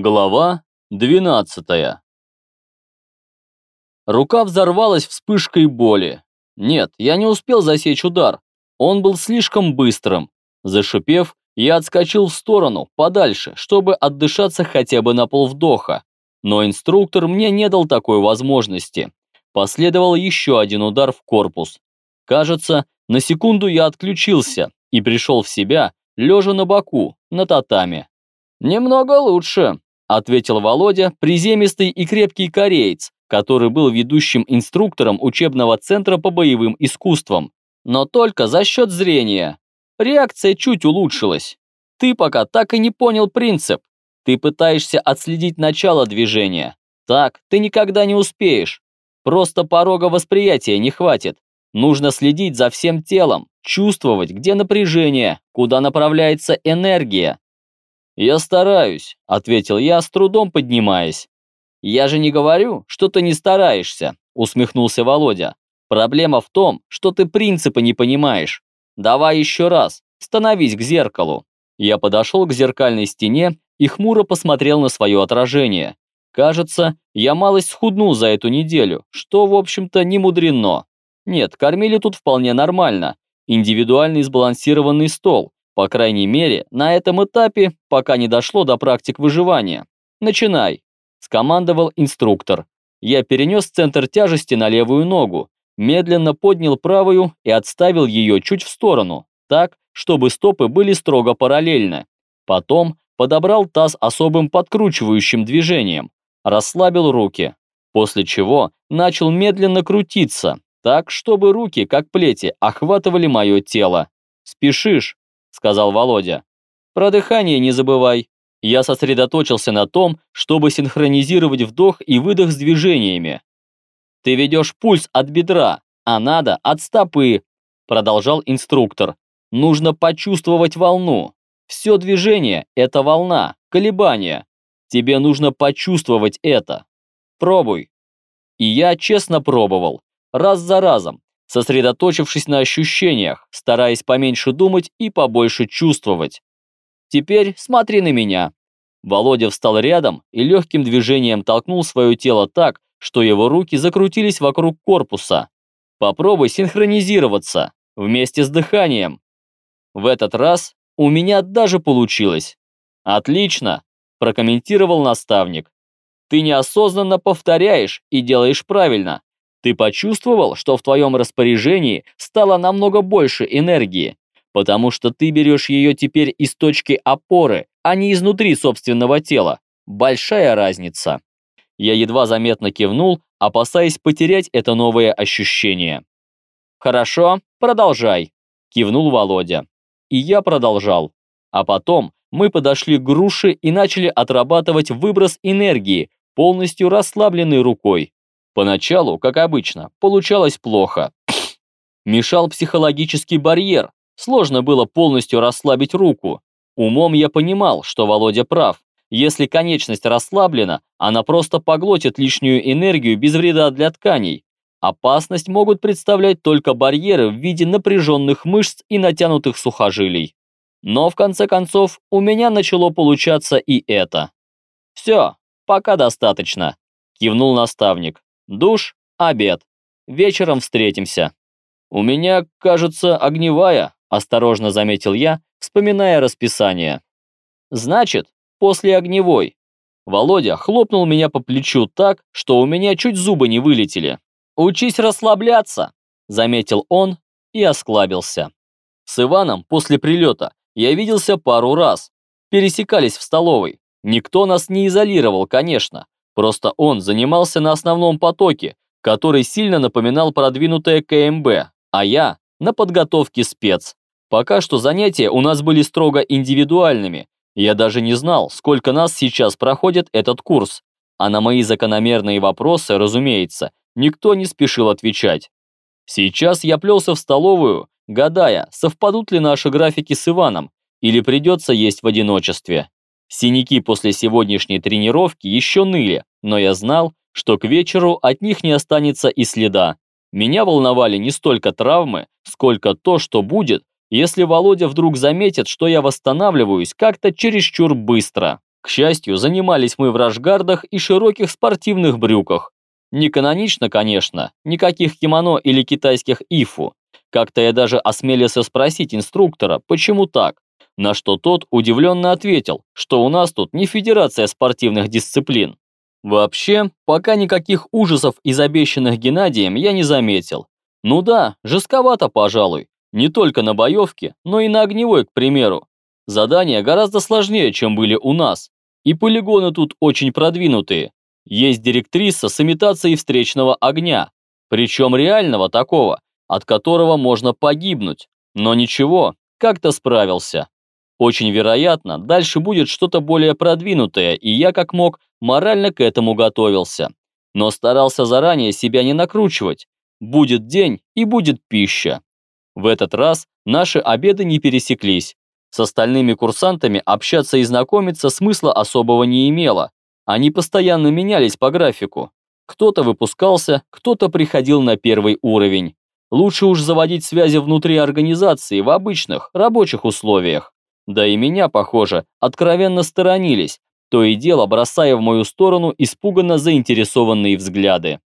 Глава 12 Рука взорвалась вспышкой боли. Нет, я не успел засечь удар. Он был слишком быстрым. Зашипев, я отскочил в сторону, подальше, чтобы отдышаться хотя бы на полвдоха. Но инструктор мне не дал такой возможности. Последовал еще один удар в корпус. Кажется, на секунду я отключился и пришел в себя, лежа на боку, на татаме. «Немного лучше», – ответил Володя, приземистый и крепкий кореец, который был ведущим инструктором учебного центра по боевым искусствам. Но только за счет зрения. Реакция чуть улучшилась. Ты пока так и не понял принцип. Ты пытаешься отследить начало движения. Так ты никогда не успеешь. Просто порога восприятия не хватит. Нужно следить за всем телом, чувствовать, где напряжение, куда направляется энергия. «Я стараюсь», — ответил я, с трудом поднимаясь. «Я же не говорю, что ты не стараешься», — усмехнулся Володя. «Проблема в том, что ты принципы не понимаешь. Давай еще раз, становись к зеркалу». Я подошел к зеркальной стене и хмуро посмотрел на свое отражение. Кажется, я малость схуднул за эту неделю, что, в общем-то, не мудрено. Нет, кормили тут вполне нормально. Индивидуальный сбалансированный стол, по крайней мере, на этом этапе, пока не дошло до практик выживания. «Начинай», – скомандовал инструктор. Я перенес центр тяжести на левую ногу, медленно поднял правую и отставил ее чуть в сторону, так, чтобы стопы были строго параллельны. Потом подобрал таз особым подкручивающим движением, расслабил руки, после чего начал медленно крутиться, так, чтобы руки, как плети, охватывали мое тело. «Спешишь», сказал Володя. Про дыхание не забывай. Я сосредоточился на том, чтобы синхронизировать вдох и выдох с движениями. Ты ведешь пульс от бедра, а надо от стопы, продолжал инструктор. Нужно почувствовать волну. Все движение – это волна, колебания. Тебе нужно почувствовать это. Пробуй. И я честно пробовал, раз за разом, сосредоточившись на ощущениях, стараясь поменьше думать и побольше чувствовать. «Теперь смотри на меня». Володя встал рядом и легким движением толкнул свое тело так, что его руки закрутились вокруг корпуса. «Попробуй синхронизироваться вместе с дыханием». В этот раз у меня даже получилось. «Отлично», – прокомментировал наставник. «Ты неосознанно повторяешь и делаешь правильно, ты почувствовал, что в твоем распоряжении стало намного больше энергии, потому что ты берешь ее теперь из точки опоры, а не изнутри собственного тела. Большая разница. Я едва заметно кивнул, опасаясь потерять это новое ощущение. «Хорошо, продолжай», – кивнул Володя. И я продолжал. А потом мы подошли к груше и начали отрабатывать выброс энергии, полностью расслабленной рукой. Поначалу, как обычно, получалось плохо. Мешал психологический барьер, сложно было полностью расслабить руку. Умом я понимал, что Володя прав. Если конечность расслаблена, она просто поглотит лишнюю энергию без вреда для тканей. Опасность могут представлять только барьеры в виде напряженных мышц и натянутых сухожилий. Но в конце концов у меня начало получаться и это. «Все, пока достаточно», – кивнул наставник. Душ, обед. Вечером встретимся. У меня, кажется, огневая, осторожно заметил я, вспоминая расписание. Значит, после огневой. Володя хлопнул меня по плечу так, что у меня чуть зубы не вылетели. «Учись расслабляться», – заметил он и осклабился. С Иваном после прилета я виделся пару раз. Пересекались в столовой. Никто нас не изолировал, конечно, Просто он занимался на основном потоке, который сильно напоминал продвинутое КМБ, а я на подготовке спец. Пока что занятия у нас были строго индивидуальными. Я даже не знал, сколько нас сейчас проходит этот курс. А на мои закономерные вопросы, разумеется, никто не спешил отвечать. Сейчас я плелся в столовую, гадая, совпадут ли наши графики с Иваном, или придется есть в одиночестве. Синяки после сегодняшней тренировки еще ныли, но я знал, что к вечеру от них не останется и следа. Меня волновали не столько травмы, сколько то, что будет, если Володя вдруг заметит, что я восстанавливаюсь как-то чересчур быстро. К счастью, занимались мы в рашгардах и широких спортивных брюках. Не канонично, конечно, никаких кимоно или китайских ифу. Как-то я даже осмелился спросить инструктора, почему так, на что тот удивленно ответил, что у нас тут не федерация спортивных дисциплин. Вообще, пока никаких ужасов из обещанных Геннадием я не заметил. Ну да, жестковато, пожалуй, не только на боевке, но и на огневой, к примеру. Задания гораздо сложнее, чем были у нас. И полигоны тут очень продвинутые. Есть директриса с имитацией встречного огня, причем реального такого, от которого можно погибнуть. Но ничего, как-то справился. Очень вероятно, дальше будет что-то более продвинутое, и я как мог морально к этому готовился. Но старался заранее себя не накручивать. Будет день и будет пища. В этот раз наши обеды не пересеклись. С остальными курсантами общаться и знакомиться смысла особого не имело. Они постоянно менялись по графику. Кто-то выпускался, кто-то приходил на первый уровень. Лучше уж заводить связи внутри организации в обычных, рабочих условиях. Да и меня, похоже, откровенно сторонились, то и дело бросая в мою сторону испуганно заинтересованные взгляды.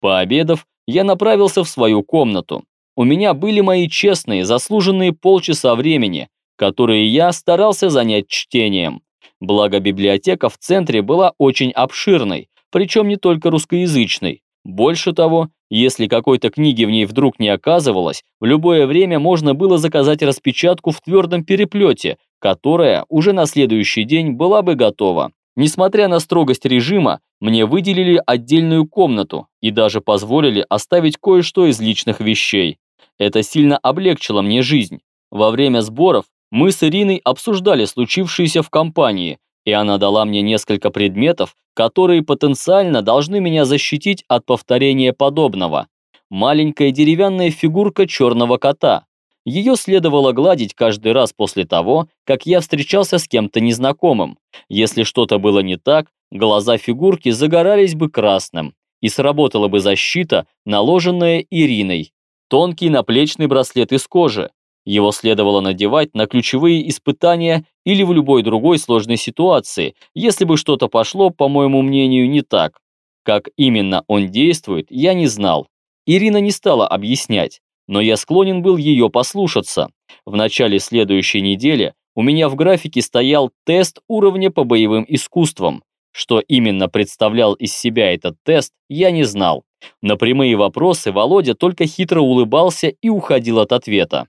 Пообедав, я направился в свою комнату. У меня были мои честные, заслуженные полчаса времени, которые я старался занять чтением. Благо библиотека в центре была очень обширной, причем не только русскоязычной. Больше того, если какой-то книги в ней вдруг не оказывалось, в любое время можно было заказать распечатку в твердом переплете, которая уже на следующий день была бы готова. Несмотря на строгость режима, мне выделили отдельную комнату и даже позволили оставить кое-что из личных вещей. Это сильно облегчило мне жизнь. Во время сборов мы с Ириной обсуждали случившееся в компании, и она дала мне несколько предметов, которые потенциально должны меня защитить от повторения подобного. Маленькая деревянная фигурка черного кота. Ее следовало гладить каждый раз после того, как я встречался с кем-то незнакомым. Если что-то было не так, глаза фигурки загорались бы красным, и сработала бы защита, наложенная Ириной. Тонкий наплечный браслет из кожи, его следовало надевать на ключевые испытания или в любой другой сложной ситуации, если бы что-то пошло, по моему мнению, не так. Как именно он действует, я не знал. Ирина не стала объяснять, но я склонен был ее послушаться. В начале следующей недели у меня в графике стоял тест уровня по боевым искусствам. Что именно представлял из себя этот тест, я не знал. На прямые вопросы Володя только хитро улыбался и уходил от ответа.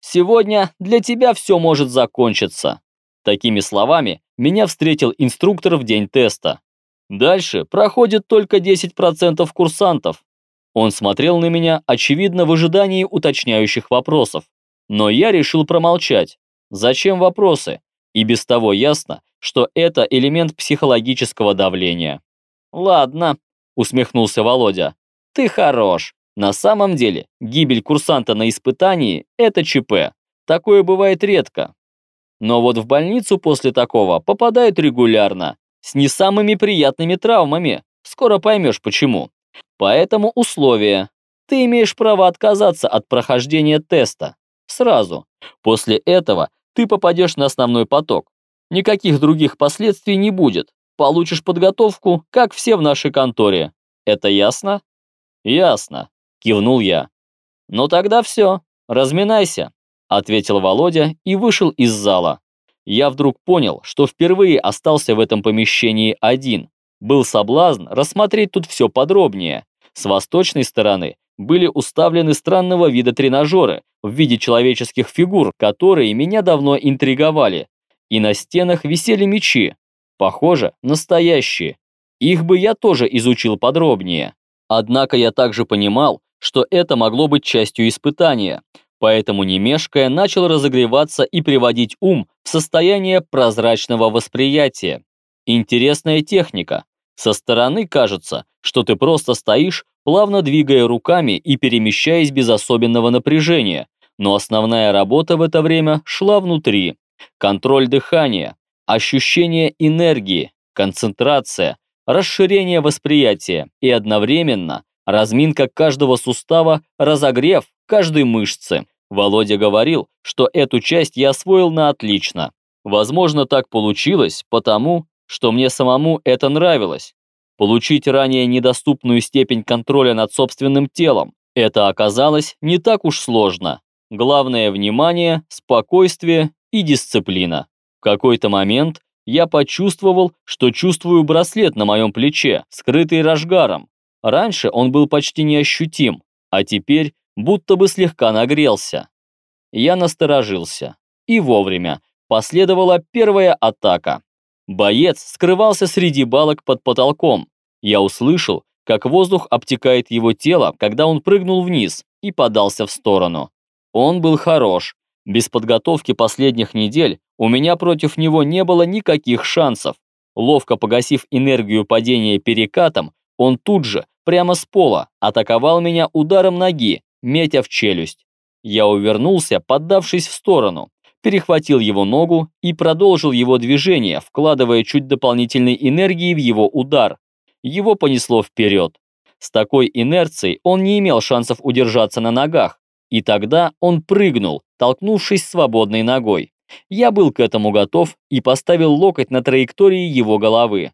Сегодня для тебя все может закончиться. Такими словами меня встретил инструктор в день теста. Дальше проходит только 10% курсантов. Он смотрел на меня, очевидно, в ожидании уточняющих вопросов. Но я решил промолчать. Зачем вопросы? И без того ясно, что это элемент психологического давления. «Ладно», — усмехнулся Володя. «Ты хорош. На самом деле, гибель курсанта на испытании – это ЧП. Такое бывает редко. Но вот в больницу после такого попадают регулярно, с не самыми приятными травмами. Скоро поймешь почему. Поэтому условие. Ты имеешь право отказаться от прохождения теста. Сразу. После этого ты попадешь на основной поток. Никаких других последствий не будет. Получишь подготовку, как все в нашей конторе. Это ясно? Ясно кивнул я. «Ну тогда все, разминайся», ответил Володя и вышел из зала. Я вдруг понял, что впервые остался в этом помещении один. Был соблазн рассмотреть тут все подробнее. С восточной стороны были уставлены странного вида тренажеры в виде человеческих фигур, которые меня давно интриговали. И на стенах висели мечи. Похоже, настоящие. Их бы я тоже изучил подробнее. Однако я также понимал, что это могло быть частью испытания, поэтому не мешкая начал разогреваться и приводить ум в состояние прозрачного восприятия. Интересная техника. Со стороны кажется, что ты просто стоишь, плавно двигая руками и перемещаясь без особенного напряжения, но основная работа в это время шла внутри. Контроль дыхания, ощущение энергии, концентрация, расширение восприятия и одновременно разминка каждого сустава, разогрев каждой мышцы. Володя говорил, что эту часть я освоил на отлично. Возможно, так получилось, потому что мне самому это нравилось. Получить ранее недоступную степень контроля над собственным телом. Это оказалось не так уж сложно. Главное – внимание, спокойствие и дисциплина. В какой-то момент я почувствовал, что чувствую браслет на моем плече, скрытый рожгаром. Раньше он был почти неощутим, а теперь будто бы слегка нагрелся. Я насторожился. И вовремя. Последовала первая атака. Боец скрывался среди балок под потолком. Я услышал, как воздух обтекает его тело, когда он прыгнул вниз и подался в сторону. Он был хорош. Без подготовки последних недель у меня против него не было никаких шансов. Ловко погасив энергию падения перекатом, он тут же, прямо с пола, атаковал меня ударом ноги, метя в челюсть. Я увернулся, поддавшись в сторону, перехватил его ногу и продолжил его движение, вкладывая чуть дополнительной энергии в его удар. Его понесло вперед. С такой инерцией он не имел шансов удержаться на ногах, и тогда он прыгнул, толкнувшись свободной ногой. Я был к этому готов и поставил локоть на траектории его головы.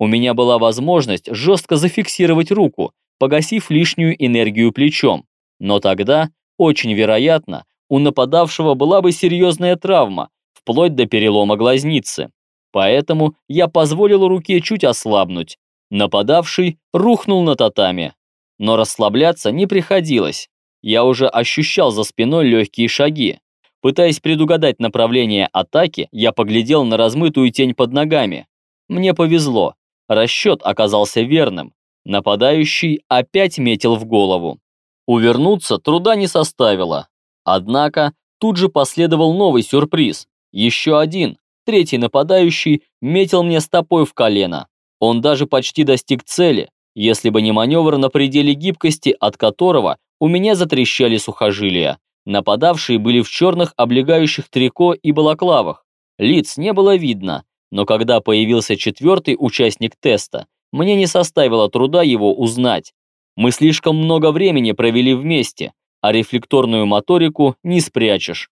У меня была возможность жестко зафиксировать руку, погасив лишнюю энергию плечом. Но тогда, очень вероятно, у нападавшего была бы серьезная травма, вплоть до перелома глазницы. Поэтому я позволил руке чуть ослабнуть. Нападавший рухнул на татами. Но расслабляться не приходилось. Я уже ощущал за спиной легкие шаги. Пытаясь предугадать направление атаки, я поглядел на размытую тень под ногами. Мне повезло. Расчет оказался верным. Нападающий опять метил в голову. Увернуться труда не составило. Однако тут же последовал новый сюрприз. Еще один, третий нападающий, метил мне стопой в колено. Он даже почти достиг цели, если бы не маневр на пределе гибкости, от которого у меня затрещали сухожилия. Нападавшие были в черных облегающих трико и балаклавах. Лиц не было видно, но когда появился четвертый участник теста, мне не составило труда его узнать. Мы слишком много времени провели вместе, а рефлекторную моторику не спрячешь.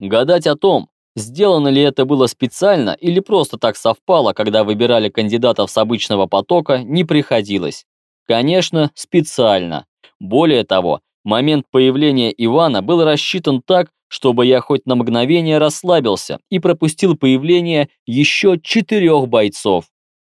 Гадать о том, сделано ли это было специально или просто так совпало, когда выбирали кандидатов с обычного потока, не приходилось. Конечно, специально. Более того, момент появления Ивана был рассчитан так, чтобы я хоть на мгновение расслабился и пропустил появление еще четырех бойцов.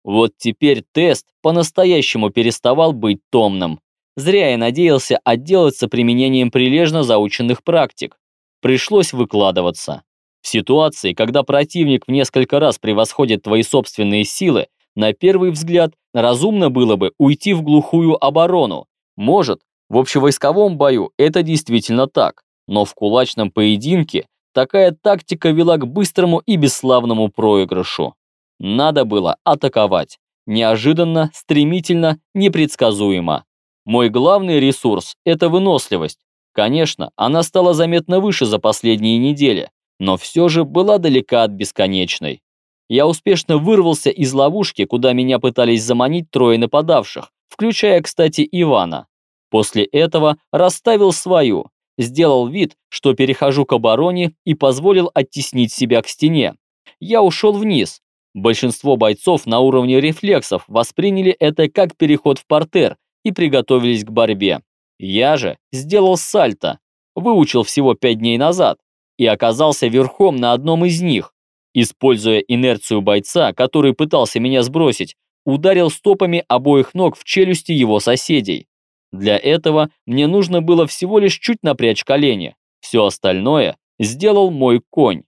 Вот теперь тест по-настоящему переставал быть томным. Зря я надеялся отделаться применением прилежно заученных практик. Пришлось выкладываться. В ситуации, когда противник в несколько раз превосходит твои собственные силы, на первый взгляд разумно было бы уйти в глухую оборону. Может, в общевойсковом бою это действительно так, но в кулачном поединке такая тактика вела к быстрому и бесславному проигрышу. Надо было атаковать. Неожиданно, стремительно, непредсказуемо. Мой главный ресурс – это выносливость. Конечно, она стала заметно выше за последние недели, но все же была далека от бесконечной. Я успешно вырвался из ловушки, куда меня пытались заманить трое нападавших, включая, кстати, Ивана. После этого расставил свою, сделал вид, что перехожу к обороне и позволил оттеснить себя к стене. Я ушел вниз. Большинство бойцов на уровне рефлексов восприняли это как переход в портер и приготовились к борьбе. Я же сделал сальто, выучил всего пять дней назад и оказался верхом на одном из них. Используя инерцию бойца, который пытался меня сбросить, ударил стопами обоих ног в челюсти его соседей. Для этого мне нужно было всего лишь чуть напрячь колени. Все остальное сделал мой конь.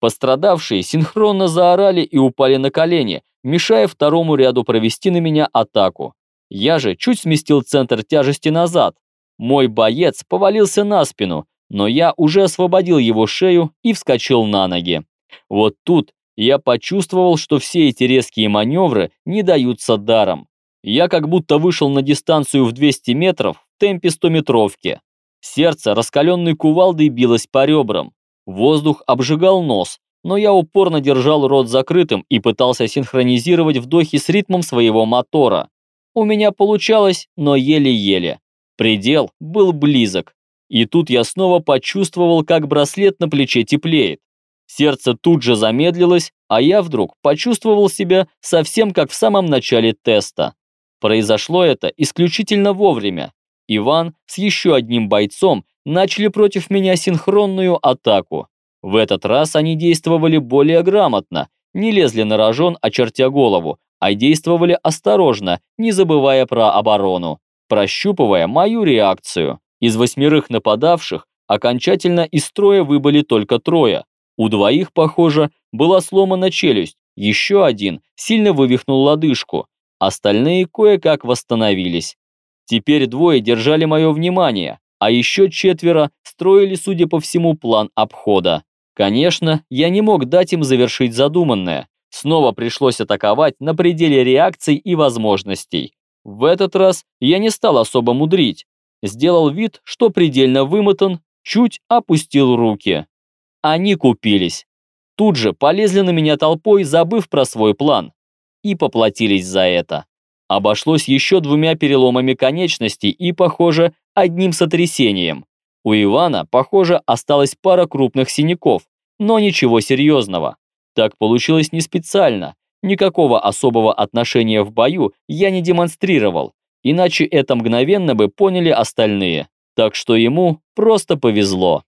Пострадавшие синхронно заорали и упали на колени, мешая второму ряду провести на меня атаку. Я же чуть сместил центр тяжести назад. Мой боец повалился на спину, но я уже освободил его шею и вскочил на ноги. Вот тут я почувствовал, что все эти резкие маневры не даются даром. Я как будто вышел на дистанцию в 200 метров в темпе 100-метровки. Сердце раскаленной кувалдой билось по ребрам. Воздух обжигал нос, но я упорно держал рот закрытым и пытался синхронизировать вдохи с ритмом своего мотора. У меня получалось, но еле-еле. Предел был близок. И тут я снова почувствовал, как браслет на плече теплеет. Сердце тут же замедлилось, а я вдруг почувствовал себя совсем как в самом начале теста. Произошло это исключительно вовремя. Иван с еще одним бойцом начали против меня синхронную атаку. В этот раз они действовали более грамотно, не лезли на рожон, очертя голову, а действовали осторожно, не забывая про оборону, прощупывая мою реакцию. Из восьмерых нападавших окончательно из строя выбыли только трое. У двоих, похоже, была сломана челюсть, еще один сильно вывихнул лодыжку, остальные кое-как восстановились. Теперь двое держали мое внимание, а еще четверо строили, судя по всему, план обхода. Конечно, я не мог дать им завершить задуманное. Снова пришлось атаковать на пределе реакций и возможностей. В этот раз я не стал особо мудрить. Сделал вид, что предельно вымотан, чуть опустил руки. Они купились. Тут же полезли на меня толпой, забыв про свой план. И поплатились за это. Обошлось еще двумя переломами конечностей и, похоже, одним сотрясением. У Ивана, похоже, осталась пара крупных синяков, но ничего серьезного. Так получилось не специально. Никакого особого отношения в бою я не демонстрировал, иначе это мгновенно бы поняли остальные. Так что ему просто повезло.